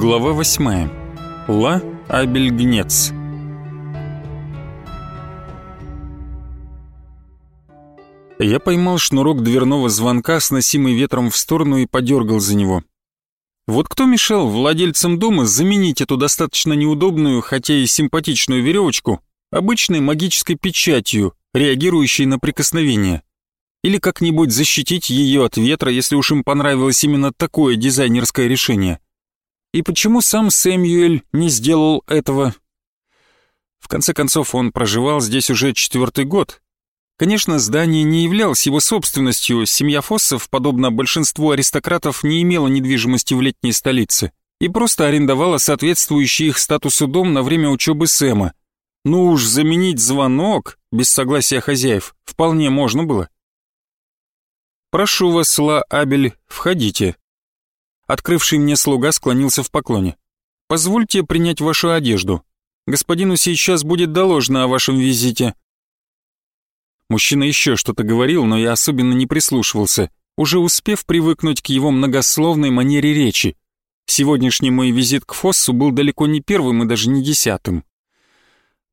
Глава 8. Ла Абельгнец. Я поймал шнурок дверного звонка, сносимый ветром в сторону, и подергал за него. Вот кто мешал владельцам дома заменить эту достаточно неудобную, хотя и симпатичную веревочку обычной магической печатью, реагирующей на прикосновение? Или как-нибудь защитить ее от ветра, если уж им понравилось именно такое дизайнерское решение? И почему сам Сэмюэль не сделал этого? В конце концов, он проживал здесь уже четвертый год. Конечно, здание не являлось его собственностью, семья Фоссов, подобно большинству аристократов, не имела недвижимости в летней столице и просто арендовала соответствующий их статусу дом на время учебы Сэма. Ну уж заменить звонок без согласия хозяев вполне можно было. «Прошу вас, Ла Абель, входите», Открывший мне слуга склонился в поклоне. «Позвольте принять вашу одежду. Господину сейчас будет доложено о вашем визите». Мужчина еще что-то говорил, но я особенно не прислушивался, уже успев привыкнуть к его многословной манере речи. Сегодняшний мой визит к Фоссу был далеко не первым и даже не десятым.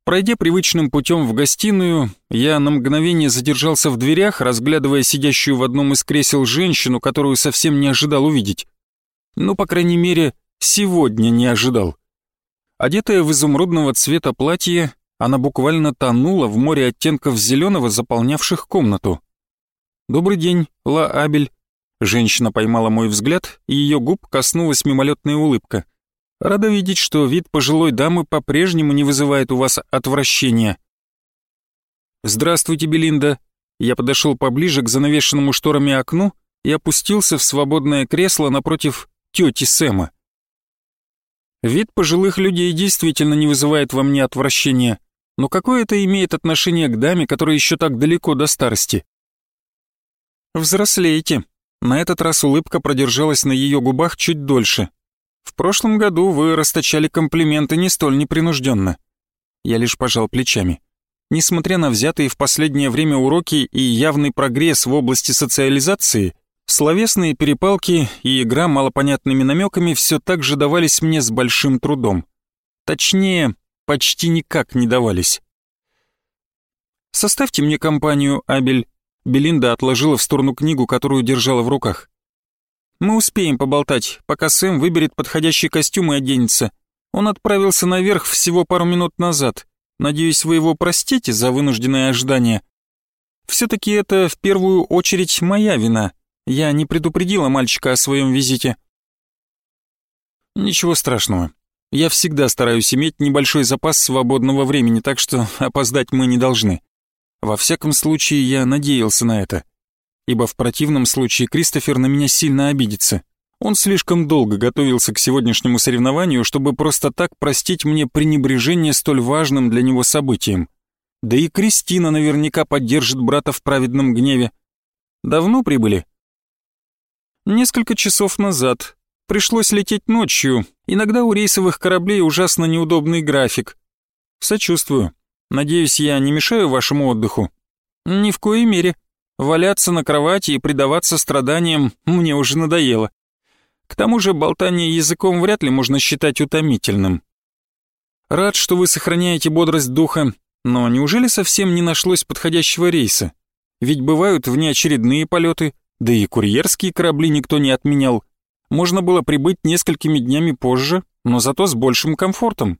Пройдя привычным путем в гостиную, я на мгновение задержался в дверях, разглядывая сидящую в одном из кресел женщину, которую совсем не ожидал увидеть. Ну, по крайней мере, сегодня не ожидал. Одетая в изумрудного цвета платье, она буквально тонула в море оттенков зеленого, заполнявших комнату. «Добрый день, Ла Абель». Женщина поймала мой взгляд, и ее губ коснулась мимолетная улыбка. «Рада видеть, что вид пожилой дамы по-прежнему не вызывает у вас отвращения». «Здравствуйте, Белинда». Я подошел поближе к занавешенному шторами окну и опустился в свободное кресло напротив тети Сэма. Вид пожилых людей действительно не вызывает во мне отвращения, но какое это имеет отношение к даме, которая еще так далеко до старости? Взрослеете. На этот раз улыбка продержалась на ее губах чуть дольше. В прошлом году вы расточали комплименты не столь непринужденно. Я лишь пожал плечами. Несмотря на взятые в последнее время уроки и явный прогресс в области социализации, Словесные перепалки и игра малопонятными намеками все так же давались мне с большим трудом. Точнее, почти никак не давались. «Составьте мне компанию, Абель», — Белинда отложила в сторону книгу, которую держала в руках. «Мы успеем поболтать, пока Сэм выберет подходящий костюм и оденется. Он отправился наверх всего пару минут назад. Надеюсь, вы его простите за вынужденное ожидание. Все-таки это в первую очередь моя вина». Я не предупредила мальчика о своем визите. Ничего страшного. Я всегда стараюсь иметь небольшой запас свободного времени, так что опоздать мы не должны. Во всяком случае, я надеялся на это. Ибо в противном случае Кристофер на меня сильно обидится. Он слишком долго готовился к сегодняшнему соревнованию, чтобы просто так простить мне пренебрежение столь важным для него событием. Да и Кристина наверняка поддержит брата в праведном гневе. Давно прибыли? Несколько часов назад. Пришлось лететь ночью. Иногда у рейсовых кораблей ужасно неудобный график. Сочувствую. Надеюсь, я не мешаю вашему отдыху? Ни в коей мере. Валяться на кровати и предаваться страданиям мне уже надоело. К тому же болтание языком вряд ли можно считать утомительным. Рад, что вы сохраняете бодрость духа, но неужели совсем не нашлось подходящего рейса? Ведь бывают внеочередные полеты, да и курьерские корабли никто не отменял. Можно было прибыть несколькими днями позже, но зато с большим комфортом.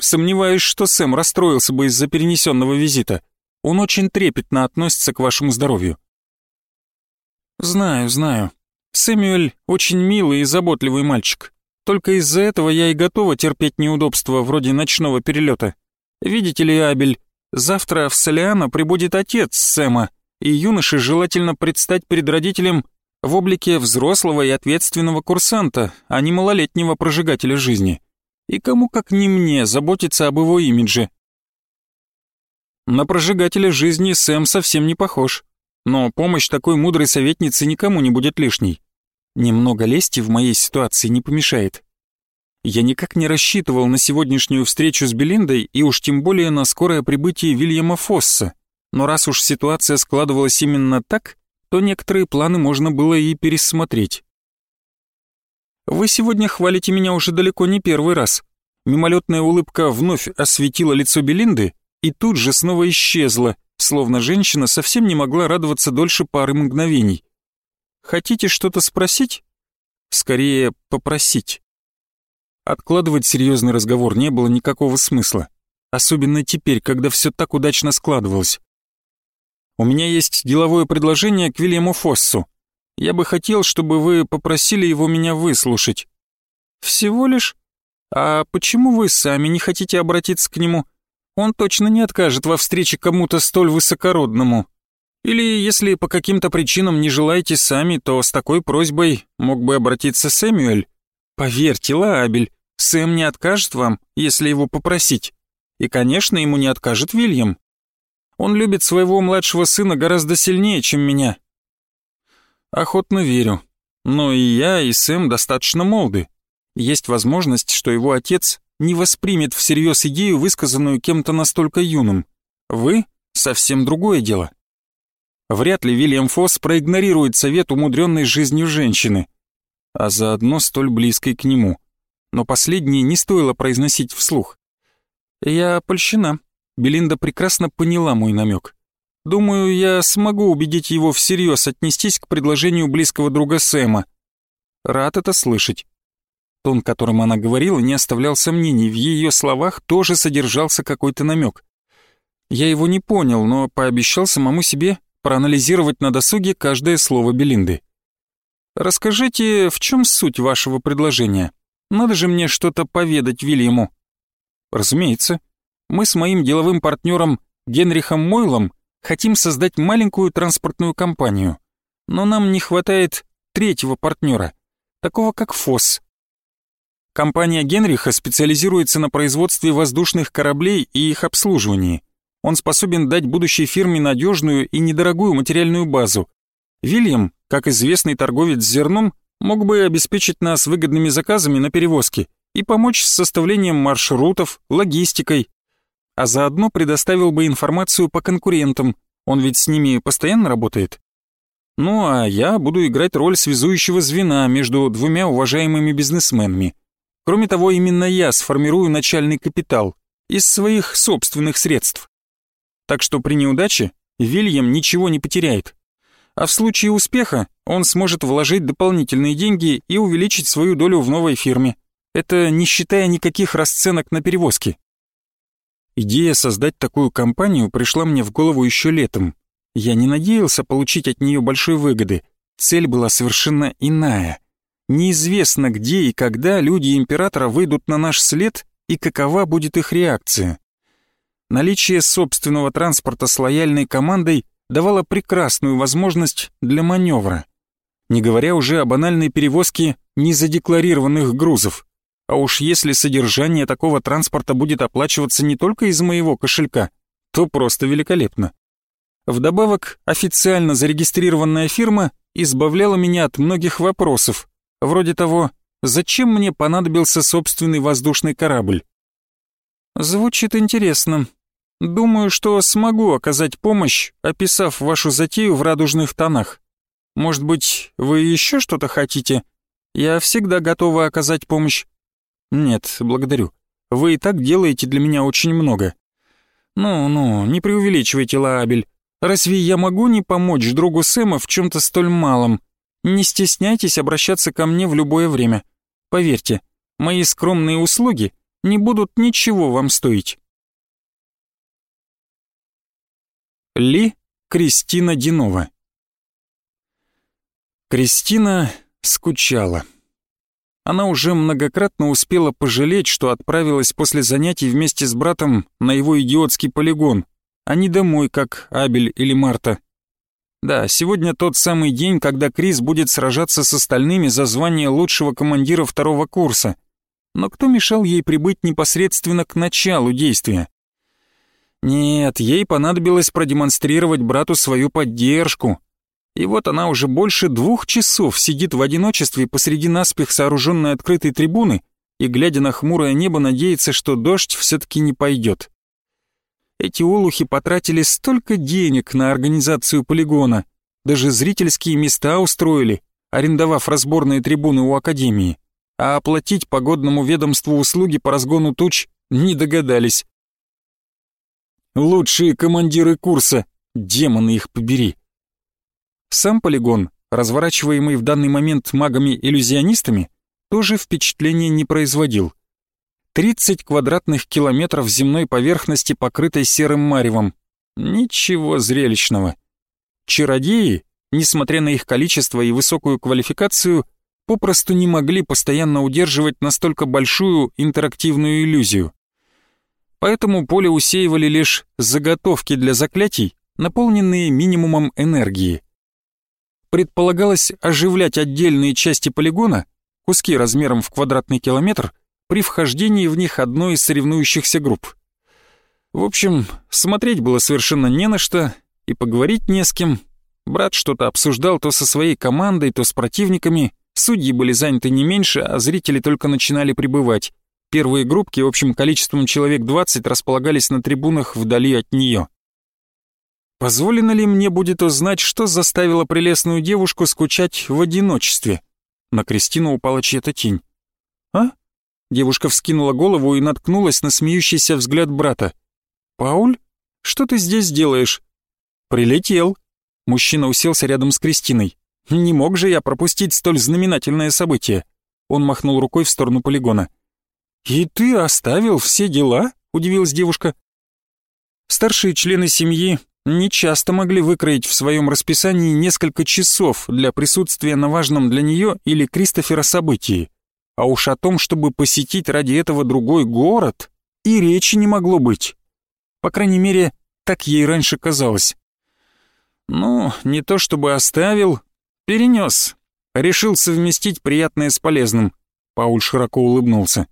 Сомневаюсь, что Сэм расстроился бы из-за перенесенного визита. Он очень трепетно относится к вашему здоровью. Знаю, знаю. Сэмюэль очень милый и заботливый мальчик. Только из-за этого я и готова терпеть неудобства вроде ночного перелета. Видите ли, Абель, завтра в Солиано прибудет отец Сэма, и юноше желательно предстать перед родителем в облике взрослого и ответственного курсанта, а не малолетнего прожигателя жизни. И кому как не мне заботиться об его имидже. На прожигателя жизни Сэм совсем не похож, но помощь такой мудрой советницы никому не будет лишней. Немного лести в моей ситуации не помешает. Я никак не рассчитывал на сегодняшнюю встречу с Белиндой и уж тем более на скорое прибытие Вильяма Фосса но раз уж ситуация складывалась именно так, то некоторые планы можно было и пересмотреть. Вы сегодня хвалите меня уже далеко не первый раз. Мимолетная улыбка вновь осветила лицо Белинды и тут же снова исчезла, словно женщина совсем не могла радоваться дольше пары мгновений. Хотите что-то спросить? Скорее, попросить. Откладывать серьезный разговор не было никакого смысла. Особенно теперь, когда все так удачно складывалось. У меня есть деловое предложение к Вильяму Фоссу. Я бы хотел, чтобы вы попросили его меня выслушать. Всего лишь? А почему вы сами не хотите обратиться к нему? Он точно не откажет во встрече кому-то столь высокородному. Или если по каким-то причинам не желаете сами, то с такой просьбой мог бы обратиться Сэмюэль. Поверьте, Лаабель, Сэм не откажет вам, если его попросить. И, конечно, ему не откажет Вильям. Он любит своего младшего сына гораздо сильнее, чем меня. Охотно верю. Но и я, и Сэм достаточно молоды. Есть возможность, что его отец не воспримет всерьез идею, высказанную кем-то настолько юным. Вы — совсем другое дело. Вряд ли Вильям Фосс проигнорирует совет умудренной жизнью женщины, а заодно столь близкой к нему. Но последнее не стоило произносить вслух. Я польщена. Белинда прекрасно поняла мой намек. Думаю, я смогу убедить его всерьез отнестись к предложению близкого друга Сэма. Рад это слышать. Тон, которым она говорила, не оставлял сомнений, в ее словах тоже содержался какой-то намек. Я его не понял, но пообещал самому себе проанализировать на досуге каждое слово Белинды. «Расскажите, в чем суть вашего предложения? Надо же мне что-то поведать Вильяму». «Разумеется. Мы с моим деловым партнером Генрихом Мойлом хотим создать маленькую транспортную компанию, но нам не хватает третьего партнера, такого как ФОС, Компания Генриха специализируется на производстве воздушных кораблей и их обслуживании. Он способен дать будущей фирме надежную и недорогую материальную базу. Вильям, как известный торговец зерном, мог бы обеспечить нас выгодными заказами на перевозки и помочь с составлением маршрутов, логистикой, а заодно предоставил бы информацию по конкурентам, он ведь с ними постоянно работает. Ну а я буду играть роль связующего звена между двумя уважаемыми бизнесменами – Кроме того, именно я сформирую начальный капитал из своих собственных средств. Так что при неудаче Вильям ничего не потеряет. А в случае успеха он сможет вложить дополнительные деньги и увеличить свою долю в новой фирме. Это не считая никаких расценок на перевозки. Идея создать такую компанию пришла мне в голову еще летом. Я не надеялся получить от нее большой выгоды. Цель была совершенно иная — Неизвестно, где и когда люди императора выйдут на наш след и какова будет их реакция. Наличие собственного транспорта с лояльной командой давало прекрасную возможность для маневра. Не говоря уже о банальной перевозке незадекларированных грузов. А уж если содержание такого транспорта будет оплачиваться не только из моего кошелька, то просто великолепно. Вдобавок, официально зарегистрированная фирма избавляла меня от многих вопросов, Вроде того, зачем мне понадобился собственный воздушный корабль? Звучит интересно. Думаю, что смогу оказать помощь, описав вашу затею в радужных тонах. Может быть, вы еще что-то хотите? Я всегда готова оказать помощь. Нет, благодарю. Вы и так делаете для меня очень много. Ну-ну, не преувеличивайте, Лаабель. Разве я могу не помочь другу Сэма в чем-то столь малом? Не стесняйтесь обращаться ко мне в любое время. Поверьте, мои скромные услуги не будут ничего вам стоить. Ли Кристина Динова Кристина скучала. Она уже многократно успела пожалеть, что отправилась после занятий вместе с братом на его идиотский полигон, а не домой, как Абель или Марта. Да, сегодня тот самый день, когда Крис будет сражаться с остальными за звание лучшего командира второго курса. Но кто мешал ей прибыть непосредственно к началу действия? Нет, ей понадобилось продемонстрировать брату свою поддержку. И вот она уже больше двух часов сидит в одиночестве посреди наспех сооруженной открытой трибуны и, глядя на хмурое небо, надеется, что дождь все-таки не пойдет. Эти олухи потратили столько денег на организацию полигона, даже зрительские места устроили, арендовав разборные трибуны у Академии. а оплатить погодному ведомству услуги по разгону туч не догадались. Лучшие командиры курса, демоны их побери. Сам полигон, разворачиваемый в данный момент магами-иллюзионистами, тоже впечатления не производил. 30 квадратных километров земной поверхности, покрытой серым маревом. Ничего зрелищного. Чародеи, несмотря на их количество и высокую квалификацию, попросту не могли постоянно удерживать настолько большую интерактивную иллюзию. Поэтому поле усеивали лишь заготовки для заклятий, наполненные минимумом энергии. Предполагалось оживлять отдельные части полигона, куски размером в квадратный километр, при вхождении в них одной из соревнующихся групп. В общем, смотреть было совершенно не на что и поговорить не с кем. Брат что-то обсуждал то со своей командой, то с противниками, судьи были заняты не меньше, а зрители только начинали прибывать. Первые группки общим количеством человек 20 располагались на трибунах вдали от нее. Позволено ли мне будет узнать, что заставило прелестную девушку скучать в одиночестве? На Кристину упала чья-то тень. «А?» Девушка вскинула голову и наткнулась на смеющийся взгляд брата. «Пауль, что ты здесь делаешь?» «Прилетел». Мужчина уселся рядом с Кристиной. «Не мог же я пропустить столь знаменательное событие?» Он махнул рукой в сторону полигона. «И ты оставил все дела?» — удивилась девушка. Старшие члены семьи не часто могли выкроить в своем расписании несколько часов для присутствия на важном для нее или Кристофера событии. А уж о том, чтобы посетить ради этого другой город, и речи не могло быть. По крайней мере, так ей раньше казалось. Ну, не то чтобы оставил, перенес. Решил совместить приятное с полезным. Пауль широко улыбнулся.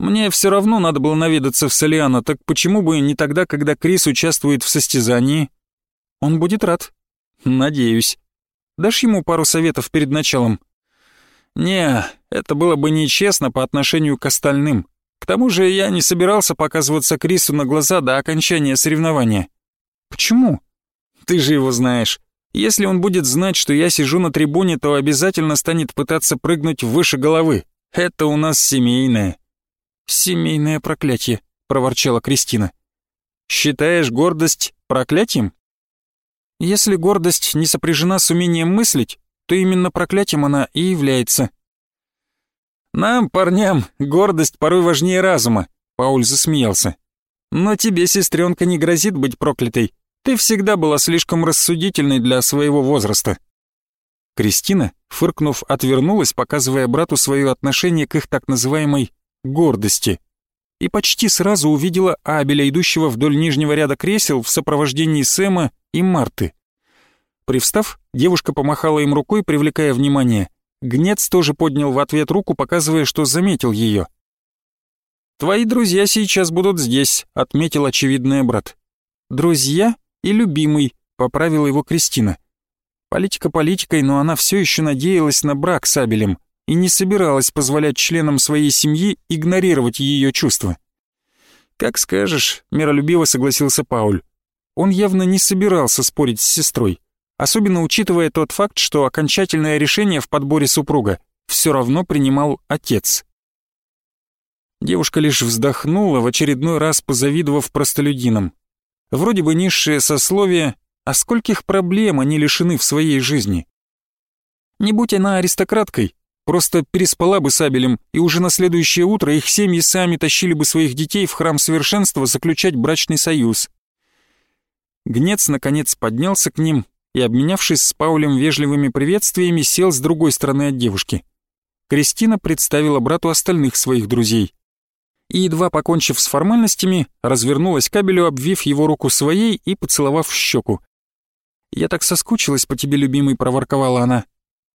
Мне все равно надо было наведаться в Солиано, так почему бы не тогда, когда Крис участвует в состязании? Он будет рад. Надеюсь. Дашь ему пару советов перед началом? Не, это было бы нечестно по отношению к остальным. К тому же я не собирался показываться Крису на глаза до окончания соревнования. Почему? Ты же его знаешь. Если он будет знать, что я сижу на трибуне, то обязательно станет пытаться прыгнуть выше головы. Это у нас семейное. «Семейное проклятие», — проворчала Кристина. «Считаешь гордость проклятием?» «Если гордость не сопряжена с умением мыслить, то именно проклятием она и является». «Нам, парням, гордость порой важнее разума», — Пауль засмеялся. «Но тебе, сестренка, не грозит быть проклятой. Ты всегда была слишком рассудительной для своего возраста». Кристина, фыркнув, отвернулась, показывая брату свое отношение к их так называемой гордости и почти сразу увидела Абеля, идущего вдоль нижнего ряда кресел в сопровождении Сэма и Марты. Привстав, девушка помахала им рукой, привлекая внимание. Гнец тоже поднял в ответ руку, показывая, что заметил ее. «Твои друзья сейчас будут здесь», — отметил очевидный брат. «Друзья и любимый», — поправила его Кристина. Политика политикой, но она все еще надеялась на брак с Абелем — и не собиралась позволять членам своей семьи игнорировать ее чувства. «Как скажешь», — миролюбиво согласился Пауль. Он явно не собирался спорить с сестрой, особенно учитывая тот факт, что окончательное решение в подборе супруга все равно принимал отец. Девушка лишь вздохнула, в очередной раз позавидовав простолюдинам. Вроде бы низшее сословие, а скольких проблем они лишены в своей жизни. Не будь она аристократкой, Просто переспала бы с Абелем, и уже на следующее утро их семьи сами тащили бы своих детей в храм совершенства заключать брачный союз. Гнец, наконец, поднялся к ним и, обменявшись с Паулем вежливыми приветствиями, сел с другой стороны от девушки. Кристина представила брату остальных своих друзей. И, едва покончив с формальностями, развернулась к Абелю, обвив его руку своей и поцеловав в щеку. «Я так соскучилась по тебе, любимый», — проворковала она.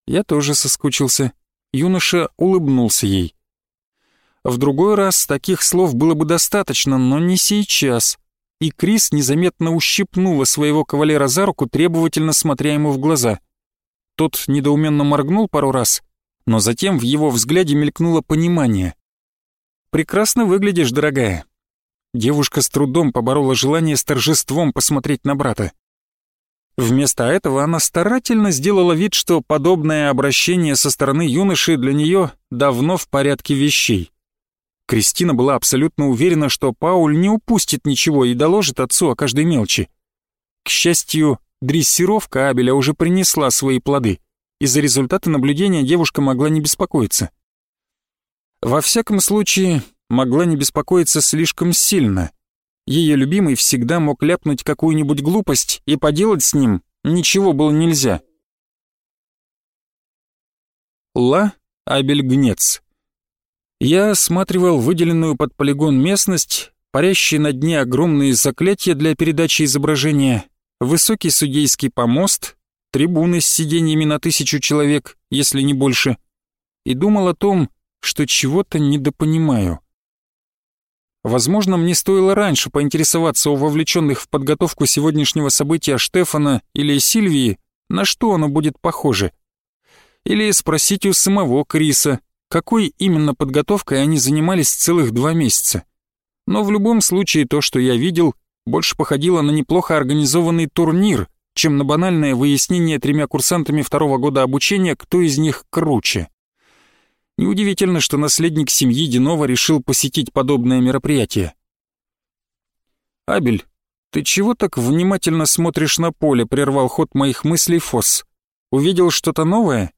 «Я тоже соскучился», юноша улыбнулся ей. В другой раз таких слов было бы достаточно, но не сейчас. И Крис незаметно ущипнула своего кавалера за руку, требовательно смотря ему в глаза. Тот недоуменно моргнул пару раз, но затем в его взгляде мелькнуло понимание. «Прекрасно выглядишь, дорогая». Девушка с трудом поборола желание с торжеством посмотреть на брата. Вместо этого она старательно сделала вид, что подобное обращение со стороны юноши для нее давно в порядке вещей. Кристина была абсолютно уверена, что Пауль не упустит ничего и доложит отцу о каждой мелочи. К счастью, дрессировка Абеля уже принесла свои плоды, и за результаты наблюдения девушка могла не беспокоиться. Во всяком случае, могла не беспокоиться слишком сильно. Ее любимый всегда мог ляпнуть какую-нибудь глупость, и поделать с ним ничего было нельзя. Ла Абельгнец. Я осматривал выделенную под полигон местность, парящие на дне огромные заклятия для передачи изображения, высокий судейский помост, трибуны с сиденьями на тысячу человек, если не больше, и думал о том, что чего-то недопонимаю. Возможно, мне стоило раньше поинтересоваться у вовлеченных в подготовку сегодняшнего события Штефана или Сильвии, на что оно будет похоже. Или спросить у самого Криса, какой именно подготовкой они занимались целых два месяца. Но в любом случае то, что я видел, больше походило на неплохо организованный турнир, чем на банальное выяснение тремя курсантами второго года обучения, кто из них круче. Неудивительно, что наследник семьи Динова решил посетить подобное мероприятие. «Абель, ты чего так внимательно смотришь на поле?» — прервал ход моих мыслей Фосс. «Увидел что-то новое?»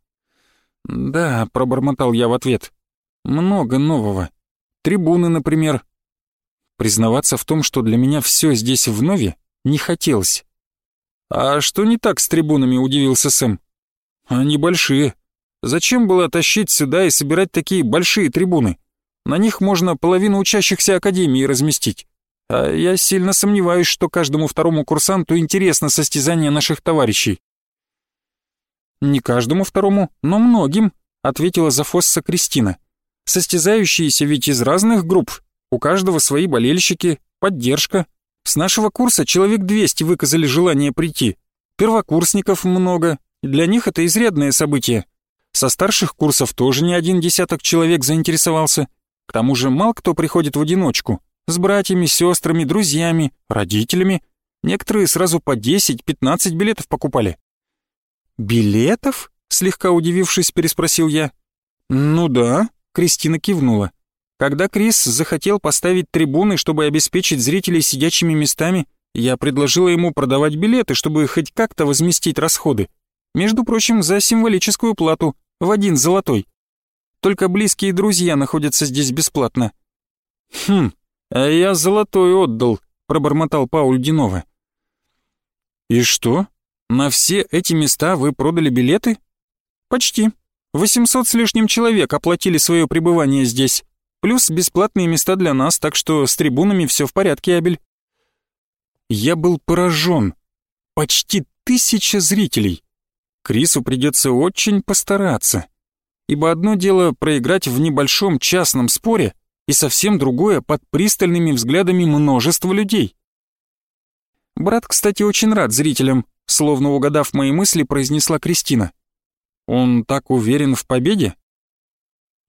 «Да», — пробормотал я в ответ. «Много нового. Трибуны, например». Признаваться в том, что для меня все здесь вновь, не хотелось. «А что не так с трибунами?» — удивился Сэм. «Они большие. Зачем было тащить сюда и собирать такие большие трибуны? На них можно половину учащихся академии разместить. А я сильно сомневаюсь, что каждому второму курсанту интересно состязание наших товарищей. «Не каждому второму, но многим», — ответила за Фосса Кристина. «Состязающиеся ведь из разных групп. У каждого свои болельщики, поддержка. С нашего курса человек 200 выказали желание прийти. Первокурсников много. Для них это изрядное событие. Со старших курсов тоже не один десяток человек заинтересовался. К тому же мало кто приходит в одиночку. С братьями, сестрами, друзьями, родителями. Некоторые сразу по 10-15 билетов покупали. «Билетов?» — слегка удивившись, переспросил я. «Ну да», — Кристина кивнула. «Когда Крис захотел поставить трибуны, чтобы обеспечить зрителей сидячими местами, я предложила ему продавать билеты, чтобы хоть как-то возместить расходы. Между прочим, за символическую плату, в один золотой. Только близкие друзья находятся здесь бесплатно». «Хм, а я золотой отдал», — пробормотал Пауль Динова. «И что? На все эти места вы продали билеты?» «Почти. 800 с лишним человек оплатили свое пребывание здесь. Плюс бесплатные места для нас, так что с трибунами все в порядке, Абель». Я был поражен. Почти тысяча зрителей. Крису придется очень постараться. Ибо одно дело проиграть в небольшом частном споре, и совсем другое под пристальными взглядами множества людей. Брат, кстати, очень рад зрителям, словно угадав мои мысли, произнесла Кристина. Он так уверен в победе?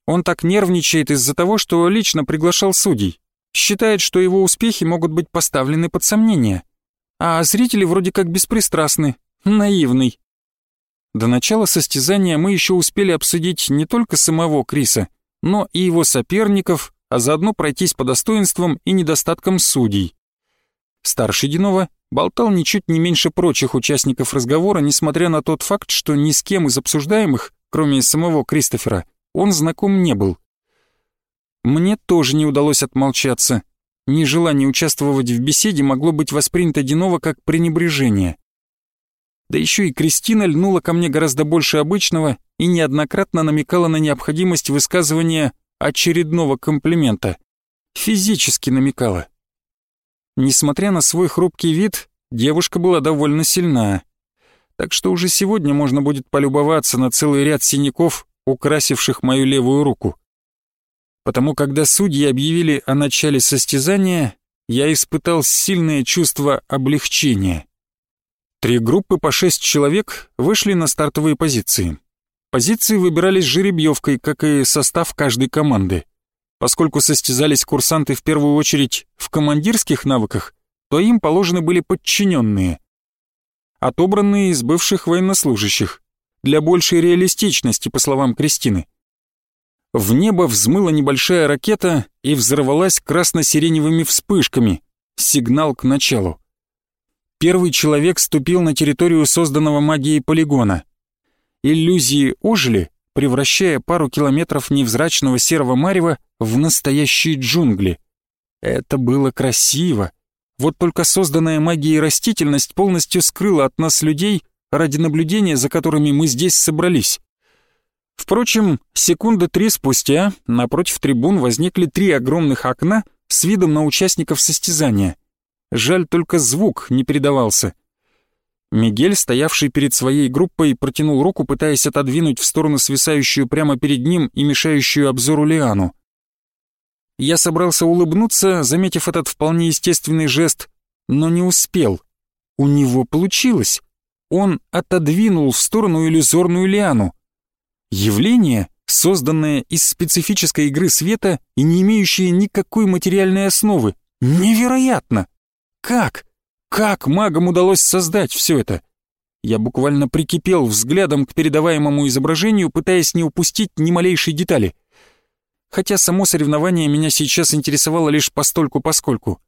Он так нервничает из-за того, что лично приглашал судей. Считает, что его успехи могут быть поставлены под сомнение. А зрители вроде как беспристрастны, наивный. До начала состязания мы еще успели обсудить не только самого Криса, но и его соперников, а заодно пройтись по достоинствам и недостаткам судей. Старший Динова болтал ничуть не меньше прочих участников разговора, несмотря на тот факт, что ни с кем из обсуждаемых, кроме самого Кристофера, он знаком не был. Мне тоже не удалось отмолчаться. Нежелание участвовать в беседе могло быть воспринято Динова как пренебрежение. Да еще и Кристина льнула ко мне гораздо больше обычного и неоднократно намекала на необходимость высказывания очередного комплимента. Физически намекала. Несмотря на свой хрупкий вид, девушка была довольно сильна. Так что уже сегодня можно будет полюбоваться на целый ряд синяков, украсивших мою левую руку. Потому когда судьи объявили о начале состязания, я испытал сильное чувство облегчения. Три группы по шесть человек вышли на стартовые позиции. Позиции выбирались жеребьевкой, как и состав каждой команды. Поскольку состязались курсанты в первую очередь в командирских навыках, то им положены были подчиненные. отобранные из бывших военнослужащих, для большей реалистичности, по словам Кристины. В небо взмыла небольшая ракета и взорвалась красно-сиреневыми вспышками. Сигнал к началу. Первый человек ступил на территорию созданного магией полигона. Иллюзии ожили, превращая пару километров невзрачного серого марева в настоящие джунгли. Это было красиво. Вот только созданная магией растительность полностью скрыла от нас людей ради наблюдения, за которыми мы здесь собрались. Впрочем, секунды три спустя напротив трибун возникли три огромных окна с видом на участников состязания. Жаль, только звук не передавался. Мигель, стоявший перед своей группой, протянул руку, пытаясь отодвинуть в сторону свисающую прямо перед ним и мешающую обзору лиану. Я собрался улыбнуться, заметив этот вполне естественный жест, но не успел. У него получилось. Он отодвинул в сторону иллюзорную лиану. Явление, созданное из специфической игры света и не имеющее никакой материальной основы. Невероятно! Как? Как магам удалось создать все это? Я буквально прикипел взглядом к передаваемому изображению, пытаясь не упустить ни малейшей детали. Хотя само соревнование меня сейчас интересовало лишь постольку-поскольку.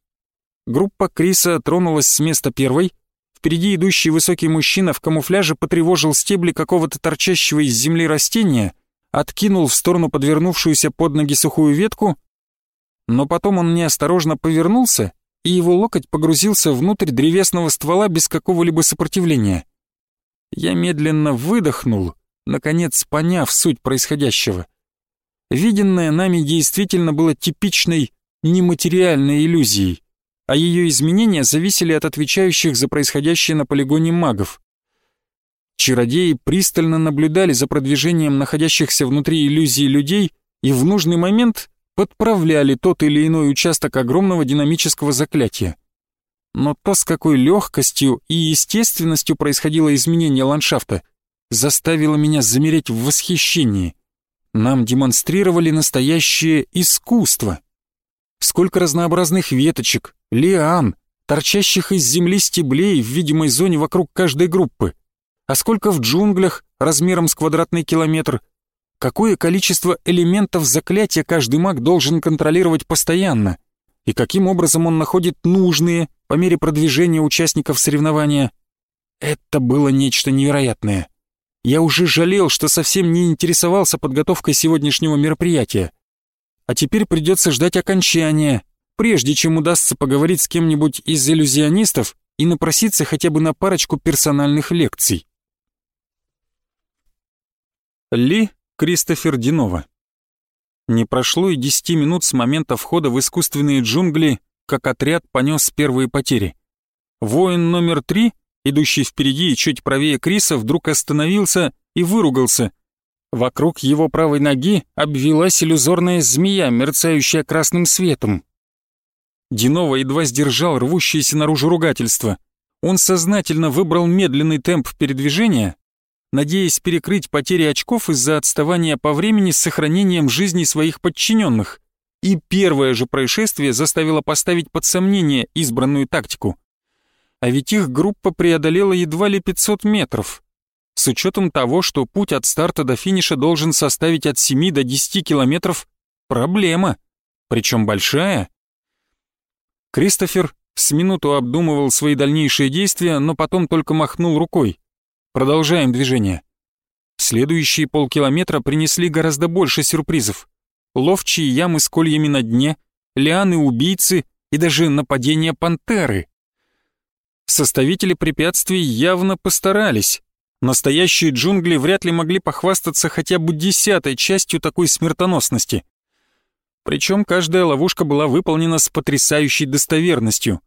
Группа Криса тронулась с места первой, Впереди идущий высокий мужчина в камуфляже потревожил стебли какого-то торчащего из земли растения, откинул в сторону подвернувшуюся под ноги сухую ветку, но потом он неосторожно повернулся, и его локоть погрузился внутрь древесного ствола без какого-либо сопротивления. Я медленно выдохнул, наконец поняв суть происходящего. Виденное нами действительно было типичной нематериальной иллюзией а ее изменения зависели от отвечающих за происходящее на полигоне магов. Чародеи пристально наблюдали за продвижением находящихся внутри иллюзии людей и в нужный момент подправляли тот или иной участок огромного динамического заклятия. Но то, с какой легкостью и естественностью происходило изменение ландшафта, заставило меня замереть в восхищении. Нам демонстрировали настоящее искусство. Сколько разнообразных веточек, лиан, торчащих из земли стеблей в видимой зоне вокруг каждой группы. А сколько в джунглях размером с квадратный километр. Какое количество элементов заклятия каждый маг должен контролировать постоянно. И каким образом он находит нужные по мере продвижения участников соревнования. Это было нечто невероятное. Я уже жалел, что совсем не интересовался подготовкой сегодняшнего мероприятия. А теперь придется ждать окончания, прежде чем удастся поговорить с кем-нибудь из иллюзионистов и напроситься хотя бы на парочку персональных лекций. Ли Кристофер Динова Не прошло и десяти минут с момента входа в искусственные джунгли, как отряд понес первые потери. Воин номер три, идущий впереди и чуть правее Криса, вдруг остановился и выругался. Вокруг его правой ноги обвелась иллюзорная змея, мерцающая красным светом. Динова едва сдержал рвущееся наружу ругательство. Он сознательно выбрал медленный темп передвижения, надеясь перекрыть потери очков из-за отставания по времени с сохранением жизни своих подчиненных. И первое же происшествие заставило поставить под сомнение избранную тактику. А ведь их группа преодолела едва ли 500 метров. С учетом того, что путь от старта до финиша должен составить от 7 до 10 километров, проблема. Причем большая. Кристофер с минуту обдумывал свои дальнейшие действия, но потом только махнул рукой. Продолжаем движение. Следующие полкилометра принесли гораздо больше сюрпризов. Ловчие ямы с кольями на дне, лианы-убийцы и даже нападение пантеры. Составители препятствий явно постарались. Настоящие джунгли вряд ли могли похвастаться хотя бы десятой частью такой смертоносности. Причем каждая ловушка была выполнена с потрясающей достоверностью.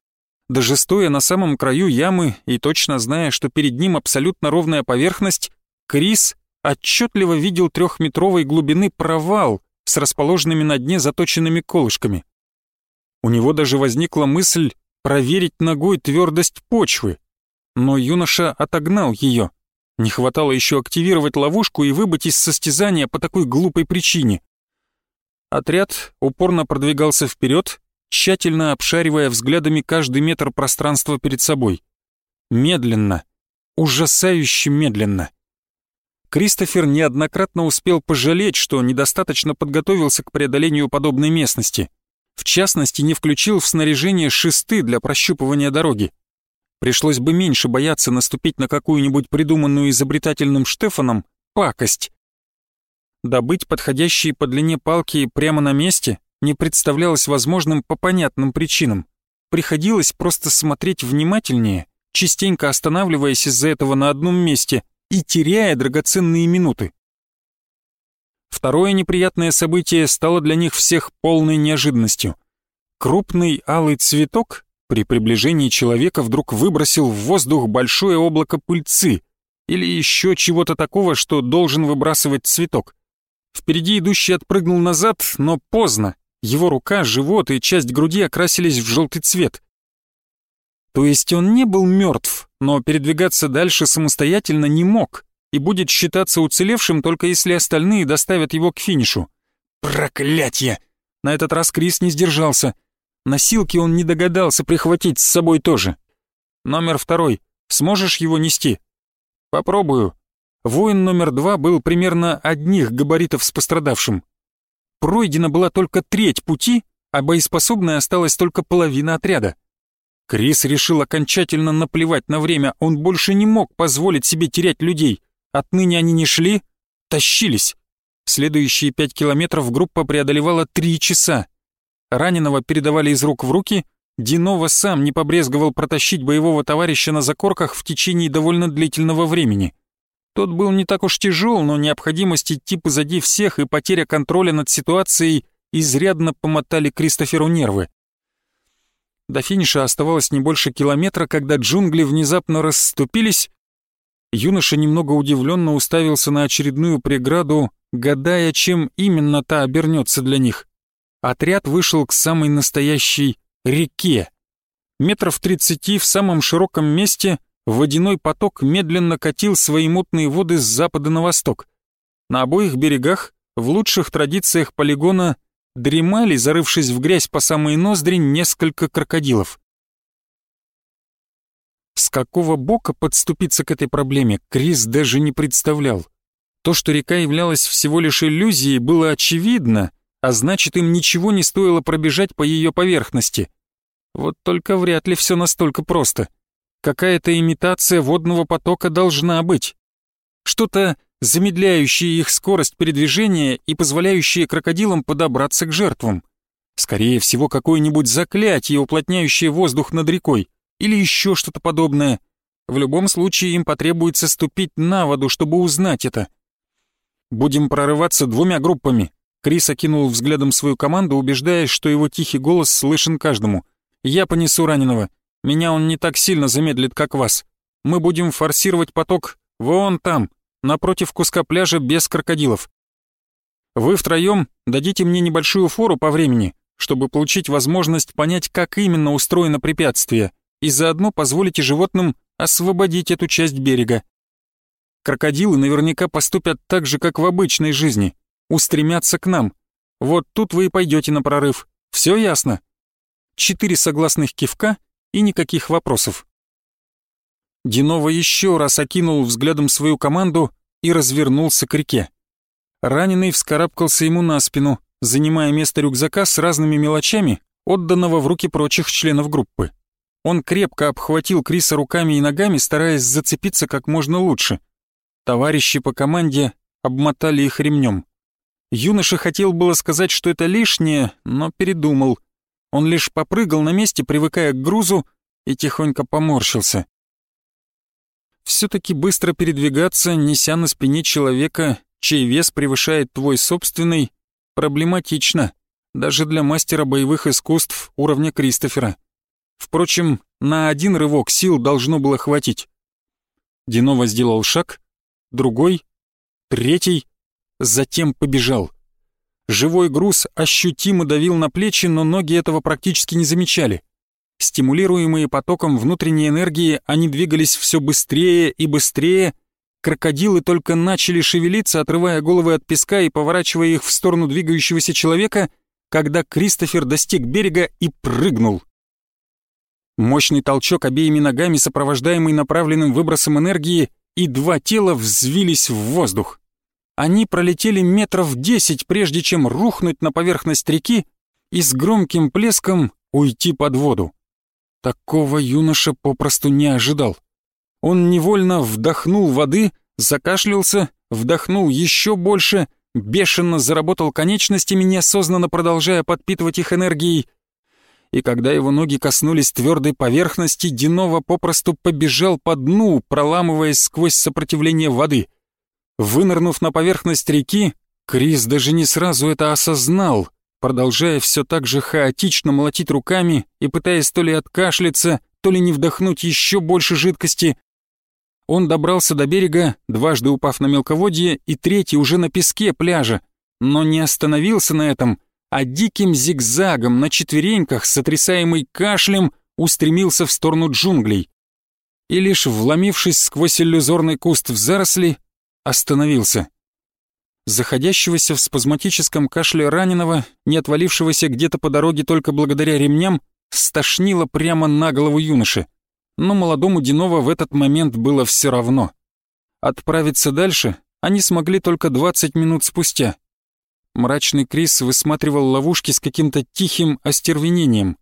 Даже стоя на самом краю ямы и точно зная, что перед ним абсолютно ровная поверхность, Крис отчетливо видел трехметровой глубины провал с расположенными на дне заточенными колышками. У него даже возникла мысль проверить ногой твердость почвы, но юноша отогнал ее. Не хватало еще активировать ловушку и выбыть из состязания по такой глупой причине. Отряд упорно продвигался вперед, тщательно обшаривая взглядами каждый метр пространства перед собой. Медленно, ужасающе медленно. Кристофер неоднократно успел пожалеть, что недостаточно подготовился к преодолению подобной местности. В частности, не включил в снаряжение шесты для прощупывания дороги. Пришлось бы меньше бояться наступить на какую-нибудь придуманную изобретательным Штефаном пакость. Добыть подходящие по длине палки прямо на месте не представлялось возможным по понятным причинам. Приходилось просто смотреть внимательнее, частенько останавливаясь из-за этого на одном месте и теряя драгоценные минуты. Второе неприятное событие стало для них всех полной неожиданностью. Крупный алый цветок при приближении человека вдруг выбросил в воздух большое облако пыльцы или еще чего-то такого, что должен выбрасывать цветок. Впереди идущий отпрыгнул назад, но поздно. Его рука, живот и часть груди окрасились в желтый цвет. То есть он не был мертв, но передвигаться дальше самостоятельно не мог и будет считаться уцелевшим только если остальные доставят его к финишу. Проклятье! На этот раз Крис не сдержался. Носилки он не догадался прихватить с собой тоже. Номер второй. Сможешь его нести? Попробую. Воин номер два был примерно одних габаритов с пострадавшим. Пройдена была только треть пути, а боеспособной осталась только половина отряда. Крис решил окончательно наплевать на время, он больше не мог позволить себе терять людей. Отныне они не шли, тащились. Следующие пять километров группа преодолевала три часа. Раненого передавали из рук в руки, Динова сам не побрезговал протащить боевого товарища на закорках в течение довольно длительного времени. Тот был не так уж тяжел, но необходимость идти позади всех и потеря контроля над ситуацией изрядно помотали Кристоферу нервы. До финиша оставалось не больше километра, когда джунгли внезапно расступились. Юноша немного удивленно уставился на очередную преграду, гадая, чем именно та обернется для них. Отряд вышел к самой настоящей реке. Метров тридцати в самом широком месте водяной поток медленно катил свои мутные воды с запада на восток. На обоих берегах, в лучших традициях полигона, дремали, зарывшись в грязь по самые ноздри, несколько крокодилов. С какого бока подступиться к этой проблеме, Крис даже не представлял. То, что река являлась всего лишь иллюзией, было очевидно, а значит, им ничего не стоило пробежать по ее поверхности. Вот только вряд ли все настолько просто. Какая-то имитация водного потока должна быть. Что-то замедляющие их скорость передвижения и позволяющие крокодилам подобраться к жертвам. Скорее всего, какое-нибудь заклятие, уплотняющее воздух над рекой, или еще что-то подобное. В любом случае им потребуется ступить на воду, чтобы узнать это. «Будем прорываться двумя группами», Крис окинул взглядом свою команду, убеждаясь, что его тихий голос слышен каждому. «Я понесу раненого. Меня он не так сильно замедлит, как вас. Мы будем форсировать поток вон там, напротив куска пляжа без крокодилов. Вы втроем дадите мне небольшую фору по времени, чтобы получить возможность понять, как именно устроено препятствие, и заодно позволите животным освободить эту часть берега. Крокодилы наверняка поступят так же, как в обычной жизни, устремятся к нам. Вот тут вы и пойдете на прорыв. Все ясно? Четыре согласных кивка и никаких вопросов. Динова еще раз окинул взглядом свою команду и развернулся к реке. Раненый вскарабкался ему на спину, занимая место рюкзака с разными мелочами, отданного в руки прочих членов группы. Он крепко обхватил Криса руками и ногами, стараясь зацепиться как можно лучше. Товарищи по команде обмотали их ремнем. Юноша хотел было сказать, что это лишнее, но передумал. Он лишь попрыгал на месте, привыкая к грузу, и тихонько поморщился. Все-таки быстро передвигаться, неся на спине человека, чей вес превышает твой собственный, проблематично, даже для мастера боевых искусств уровня Кристофера. Впрочем, на один рывок сил должно было хватить. Динова сделал шаг, другой, третий, затем побежал. Живой груз ощутимо давил на плечи, но ноги этого практически не замечали. Стимулируемые потоком внутренней энергии, они двигались все быстрее и быстрее. Крокодилы только начали шевелиться, отрывая головы от песка и поворачивая их в сторону двигающегося человека, когда Кристофер достиг берега и прыгнул. Мощный толчок обеими ногами, сопровождаемый направленным выбросом энергии, и два тела взвились в воздух. Они пролетели метров десять, прежде чем рухнуть на поверхность реки и с громким плеском уйти под воду. Такого юноша попросту не ожидал. Он невольно вдохнул воды, закашлялся, вдохнул еще больше, бешено заработал конечностями, неосознанно продолжая подпитывать их энергией. И когда его ноги коснулись твердой поверхности, Динова попросту побежал по дну, проламываясь сквозь сопротивление воды. Вынырнув на поверхность реки, Крис даже не сразу это осознал, продолжая все так же хаотично молотить руками и пытаясь то ли откашляться, то ли не вдохнуть еще больше жидкости. Он добрался до берега, дважды упав на мелководье, и третий уже на песке пляжа, но не остановился на этом, а диким зигзагом на четвереньках, сотрясаемый кашлем, устремился в сторону джунглей. И лишь вломившись сквозь иллюзорный куст в заросли, остановился. Заходящегося в спазматическом кашле раненого, не отвалившегося где-то по дороге только благодаря ремням, стошнило прямо на голову юноши. Но молодому Динова в этот момент было все равно. Отправиться дальше они смогли только 20 минут спустя. Мрачный Крис высматривал ловушки с каким-то тихим остервенением.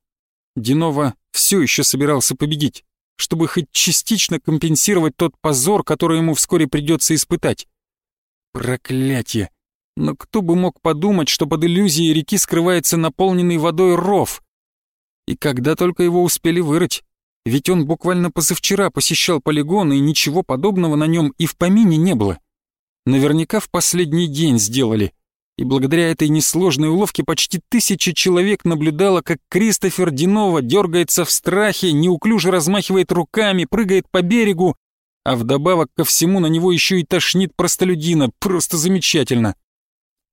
Динова все еще собирался победить чтобы хоть частично компенсировать тот позор, который ему вскоре придется испытать. Проклятие! Но кто бы мог подумать, что под иллюзией реки скрывается наполненный водой ров? И когда только его успели вырыть? Ведь он буквально позавчера посещал полигон, и ничего подобного на нем и в помине не было. Наверняка в последний день сделали — и благодаря этой несложной уловке почти тысяча человек наблюдало, как Кристофер Динова дергается в страхе, неуклюже размахивает руками, прыгает по берегу, а вдобавок ко всему на него еще и тошнит простолюдина, просто замечательно.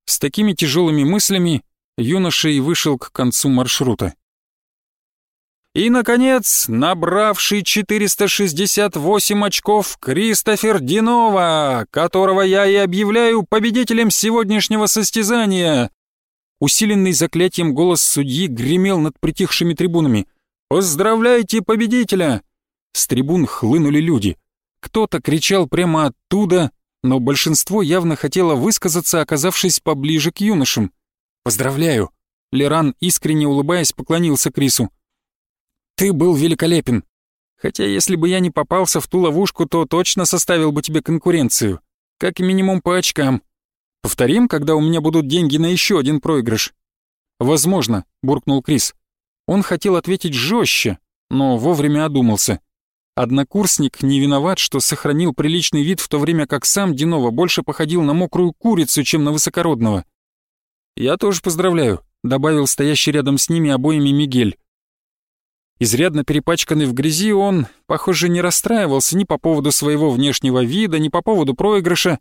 С такими тяжелыми мыслями юноша и вышел к концу маршрута. И, наконец, набравший 468 очков Кристофер Динова, которого я и объявляю победителем сегодняшнего состязания. Усиленный заклятием голос судьи гремел над притихшими трибунами. «Поздравляйте победителя!» С трибун хлынули люди. Кто-то кричал прямо оттуда, но большинство явно хотело высказаться, оказавшись поближе к юношам. «Поздравляю!» Леран, искренне улыбаясь, поклонился Крису. Ты был великолепен. Хотя если бы я не попался в ту ловушку, то точно составил бы тебе конкуренцию. Как минимум по очкам. Повторим, когда у меня будут деньги на еще один проигрыш. Возможно, буркнул Крис. Он хотел ответить жестче, но вовремя одумался. Однокурсник не виноват, что сохранил приличный вид, в то время как сам Динова больше походил на мокрую курицу, чем на высокородного. «Я тоже поздравляю», — добавил стоящий рядом с ними обоими Мигель. Изрядно перепачканный в грязи, он, похоже, не расстраивался ни по поводу своего внешнего вида, ни по поводу проигрыша,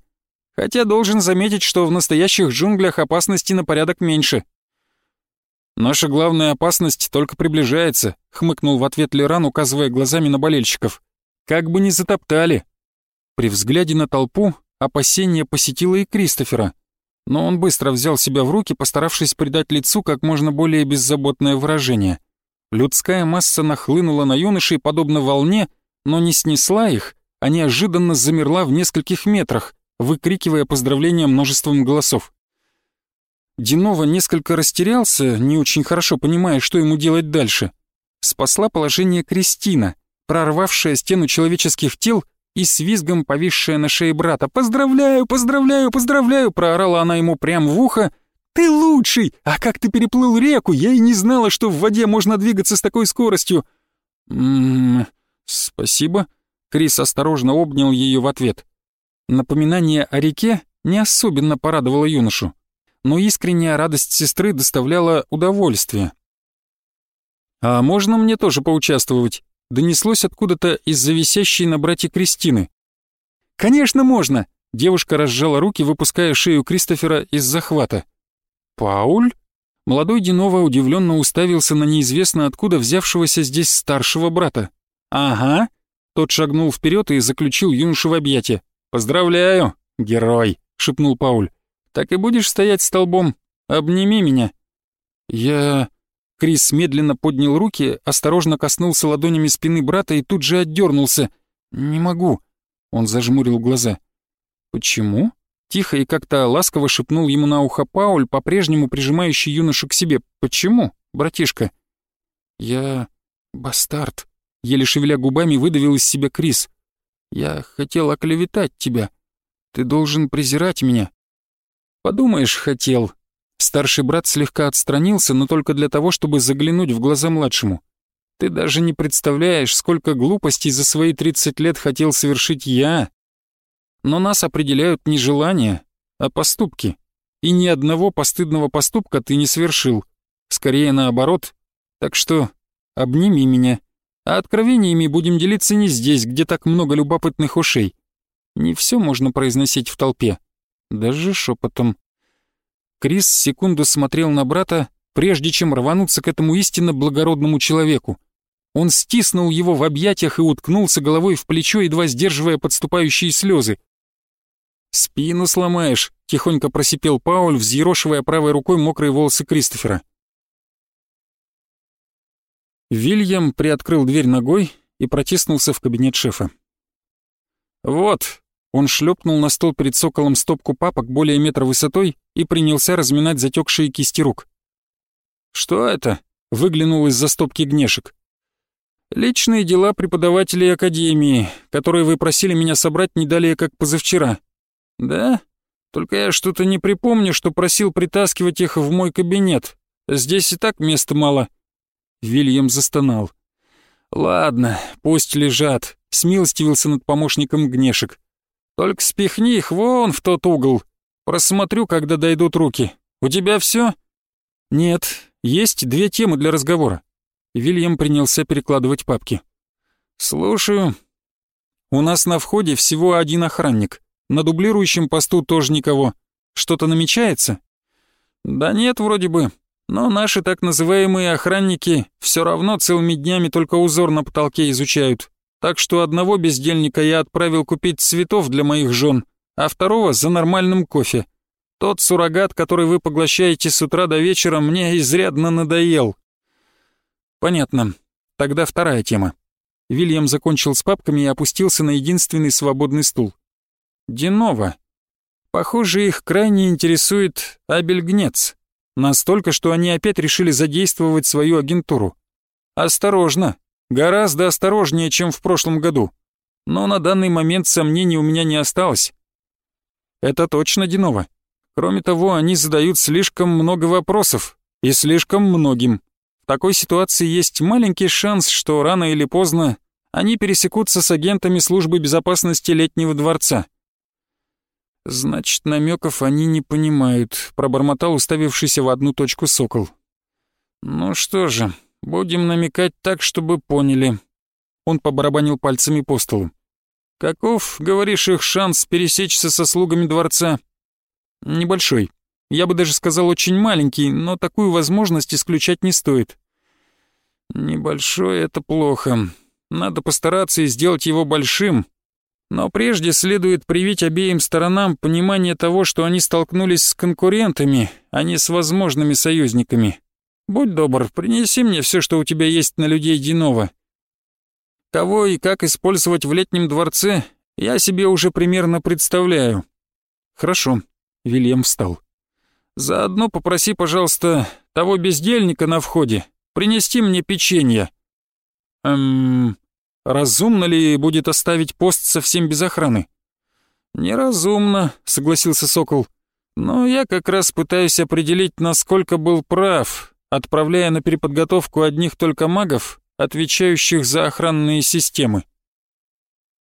хотя должен заметить, что в настоящих джунглях опасности на порядок меньше. «Наша главная опасность только приближается», — хмыкнул в ответ Леран, указывая глазами на болельщиков. «Как бы ни затоптали». При взгляде на толпу опасение посетило и Кристофера, но он быстро взял себя в руки, постаравшись придать лицу как можно более беззаботное выражение — Людская масса нахлынула на юношей подобно волне, но не снесла их, а неожиданно замерла в нескольких метрах, выкрикивая поздравления множеством голосов. Динова несколько растерялся, не очень хорошо понимая, что ему делать дальше. Спасла положение Кристина, прорвавшая стену человеческих тел и с визгом повисшая на шее брата. «Поздравляю, поздравляю, поздравляю!» проорала она ему прямо в ухо, «Ты лучший! А как ты переплыл реку? Я и не знала, что в воде можно двигаться с такой скоростью!» «Ммм, спасибо». Крис осторожно обнял ее в ответ. Напоминание о реке не особенно порадовало юношу, но искренняя радость сестры доставляла удовольствие. «А можно мне тоже поучаствовать?» донеслось откуда-то из-за висящей на брате Кристины. «Конечно можно!» Девушка разжала руки, выпуская шею Кристофера из захвата. «Пауль?» Молодой Динова удивленно уставился на неизвестно откуда взявшегося здесь старшего брата. «Ага». Тот шагнул вперед и заключил юношу в объятия. «Поздравляю, герой», — шепнул Пауль. «Так и будешь стоять столбом? Обними меня». «Я... Крис медленно поднял руки, осторожно коснулся ладонями спины брата и тут же отдернулся. «Не могу». Он зажмурил глаза. «Почему?» Тихо и как-то ласково шепнул ему на ухо Пауль, по-прежнему прижимающий юношу к себе. «Почему, братишка?» «Я... бастард», — еле шевеля губами выдавил из себя Крис. «Я хотел оклеветать тебя. Ты должен презирать меня». «Подумаешь, хотел». Старший брат слегка отстранился, но только для того, чтобы заглянуть в глаза младшему. «Ты даже не представляешь, сколько глупостей за свои 30 лет хотел совершить я, но нас определяют не желания, а поступки. И ни одного постыдного поступка ты не совершил. Скорее наоборот. Так что обними меня. А откровениями будем делиться не здесь, где так много любопытных ушей. Не все можно произносить в толпе. Даже шепотом. Крис секунду смотрел на брата, прежде чем рвануться к этому истинно благородному человеку. Он стиснул его в объятиях и уткнулся головой в плечо, едва сдерживая подступающие слезы. «Спину сломаешь», — тихонько просипел Пауль, взъерошивая правой рукой мокрые волосы Кристофера. Вильям приоткрыл дверь ногой и протиснулся в кабинет шефа. «Вот», — он шлепнул на стол перед соколом стопку папок более метра высотой и принялся разминать затекшие кисти рук. «Что это?» — выглянул из-за стопки гнешек. «Личные дела преподавателей Академии, которые вы просили меня собрать не далее, как позавчера. «Да? Только я что-то не припомню, что просил притаскивать их в мой кабинет. Здесь и так места мало». Вильям застонал. «Ладно, пусть лежат», — смилостивился над помощником Гнешек. «Только спихни их вон в тот угол. Просмотрю, когда дойдут руки. У тебя все? «Нет, есть две темы для разговора». Вильям принялся перекладывать папки. «Слушаю. У нас на входе всего один охранник. На дублирующем посту тоже никого. Что-то намечается? Да нет, вроде бы. Но наши так называемые охранники все равно целыми днями только узор на потолке изучают. Так что одного бездельника я отправил купить цветов для моих жен, а второго за нормальным кофе. Тот суррогат, который вы поглощаете с утра до вечера, мне изрядно надоел. Понятно. Тогда вторая тема. Вильям закончил с папками и опустился на единственный свободный стул. Динова. Похоже, их крайне интересует Абель Гнец. Настолько, что они опять решили задействовать свою агентуру. Осторожно. Гораздо осторожнее, чем в прошлом году. Но на данный момент сомнений у меня не осталось. Это точно Динова. Кроме того, они задают слишком много вопросов. И слишком многим. В такой ситуации есть маленький шанс, что рано или поздно они пересекутся с агентами службы безопасности Летнего дворца. «Значит, намеков они не понимают», — пробормотал уставившийся в одну точку сокол. «Ну что же, будем намекать так, чтобы поняли». Он побарабанил пальцами по столу. «Каков, говоришь, их шанс пересечься со слугами дворца?» «Небольшой. Я бы даже сказал, очень маленький, но такую возможность исключать не стоит». «Небольшой — это плохо. Надо постараться и сделать его большим, но прежде следует привить обеим сторонам понимание того, что они столкнулись с конкурентами, а не с возможными союзниками. Будь добр, принеси мне все, что у тебя есть на людей Динова. Кого и как использовать в летнем дворце, я себе уже примерно представляю. Хорошо, Вильям встал. Заодно попроси, пожалуйста, того бездельника на входе принести мне печенье. Эм, Разумно ли будет оставить пост совсем без охраны? Неразумно, согласился Сокол. Но я как раз пытаюсь определить, насколько был прав, отправляя на переподготовку одних только магов, отвечающих за охранные системы.